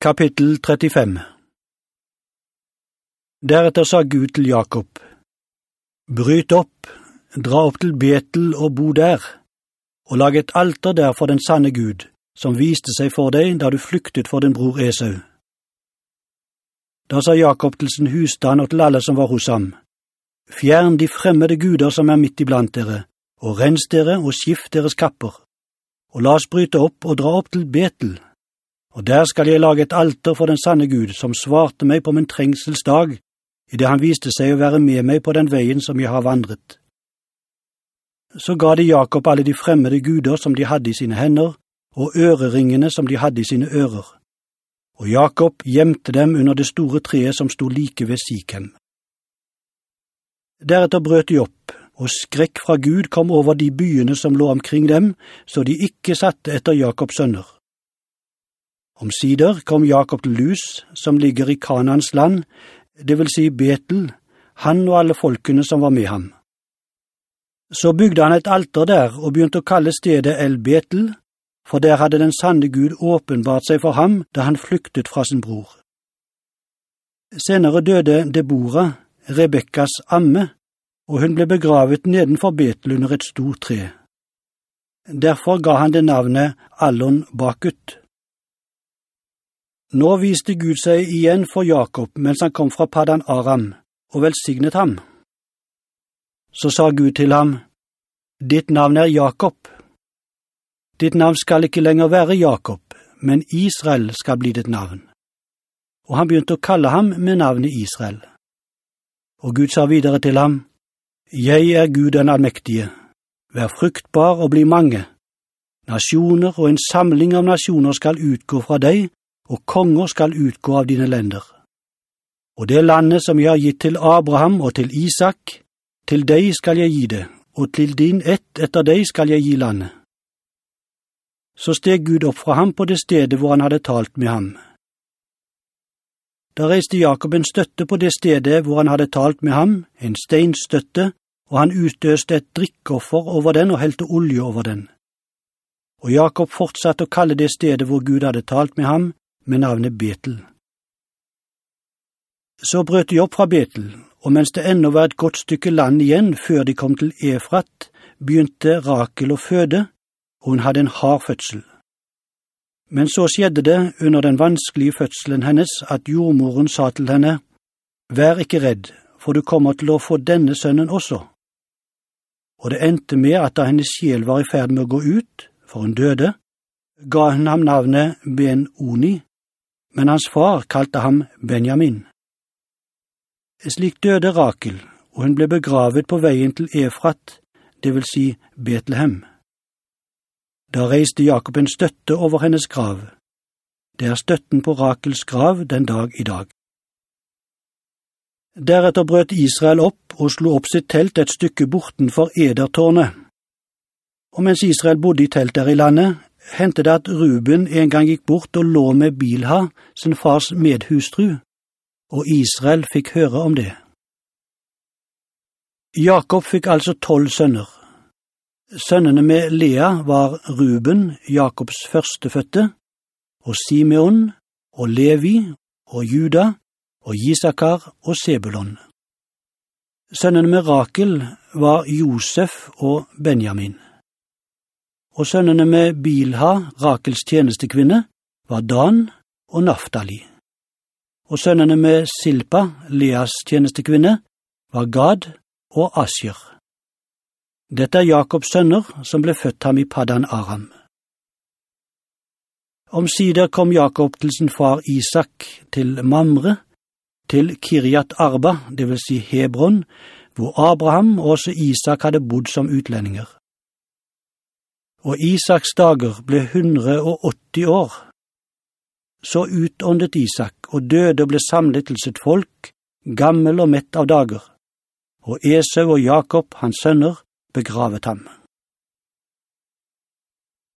Kapittel 35 Deretter sa Gud til Jakob, Bryt opp, dra opp til Betel og bo der, og lag et alter der for den sanne Gud, som viste seg for deg da du flyktet for din bror Esau. Da sa Jakob til sin husstand og til alle som var hos ham, Fjern de fremmede guder som er midt iblant dere, og rens dere og skift deres kapper, og la oss bryte opp og dra opp til Betel og der skal jeg lage et alter for den sanne Gud, som svarte meg på min trengselsdag, i det han viste seg å være med meg på den veien som jeg har vandret. Så ga de Jakob alle de fremmede guder som de hadde i sine hender, og øreringene som de hadde i sine ører. Og Jakob gjemte dem under det store treet som sto like ved Sikhem. Deretter brøt de opp, og skrekk fra Gud kom over de byene som lå omkring dem, så de ikke satte etter Jakobs sønner. Omsider kom Jakob til Lus, som ligger i Kanans land, det vil si Betel, han og alle folkene som var med ham. Så bygde han et alter der og begynte å kalle stedet El Betel, for der hadde den sanne Gud åpenbart seg for ham da han flyktet fra sin bror. Senere døde Deborah, Rebekkas amme, og hun ble begravet nedenfor Betel under et stort tre. Derfor ga han det navnet Allon Bakut. Nå viste Gud seg igjen for Jakob mens han kom fra Paddan Aram, og velsignet ham. Så sa Gud til ham, Ditt navn er Jakob. Ditt navn skal ikke lenger være Jakob, men Israel skal bli ditt navn. Og han begynte å kalle ham med navnet Israel. Og Gud sa videre til ham, Jeg er Gud den allmektige. Vær fruktbar og bli mange. Nasjoner og en samling av nasjoner skal utgå fra deg, og konger skal utgå av dine lender. Og det landet som jeg har gitt til Abraham og til Isak, til deg skal jeg gi det, og til din ett etter deg skal jeg gi landet. Så steg Gud opp fra ham på det stedet hvor han hadde talt med ham. Da reiste Jakob en støtte på det stedet hvor han hadde talt med ham, en steinstøtte, og han utøste et drikkoffer over den og helte olje over den. Og Jakob fortsatte å kalle det stedet hvor Gud hadde talt med ham, med navnet Betel. Så brøt de opp fra Betel, og mens det ennå var et godt stykke land igjen før de kom til Efrat, begynte Rakel å føde, og hun hadde en hard fødsel. Men så skjedde det under den vanskelige fødselen hennes at jordmoren sa til henne, Vær ikke redd, for du kommer til å få denne sønnen også. Og det endte med at da hennes sjel var i ferd med å gå ut, for hun døde, ga hun ham navnet Ben-Oni, men hans far kalte ham Benjamin. Slik døde Rakel, og hun ble begravet på veien til Efrat, det vil si Betlehem. Da reiste Jakob en støtte over hennes grav. Det er støtten på Rakels grav den dag i dag. Deretter brøt Israel opp og slo opp sitt telt et stykke bortenfor Edertårnet. Og mens Israel bodde i telt der i landet, hendte det at Ruben en gang gikk bort og lå med Bilha, sin fars medhustru, og Israel fikk høre om det. Jakob fikk altså tolv sønner. Sønnene med Lea var Ruben, Jakobs førstefødte, og Simeon, og Levi, og Juda, og Gisakar og Sebulon. Sønnene med Rakel var Josef og Benjamin og sønnene med Bilha, Rakels tjenestekvinne, var Dan og Naftali. Og sønnene med Silpa, Leas tjenestekvinne, var Gad og Asjer. Dette er Jakobs sønner som ble født ham i Paddan Aram. Omsider kom Jakob til sin far Isak til Mamre, til Kirjat Arba, det vil si Hebron, hvor Abraham og også Isak hadde bodd som utlendinger og Isaks dager ble 180 år. Så utåndet Isak og døde og ble samlet til sitt folk, gammel og mett av dager, og Esau og Jakob, hans sønner, begravet ham.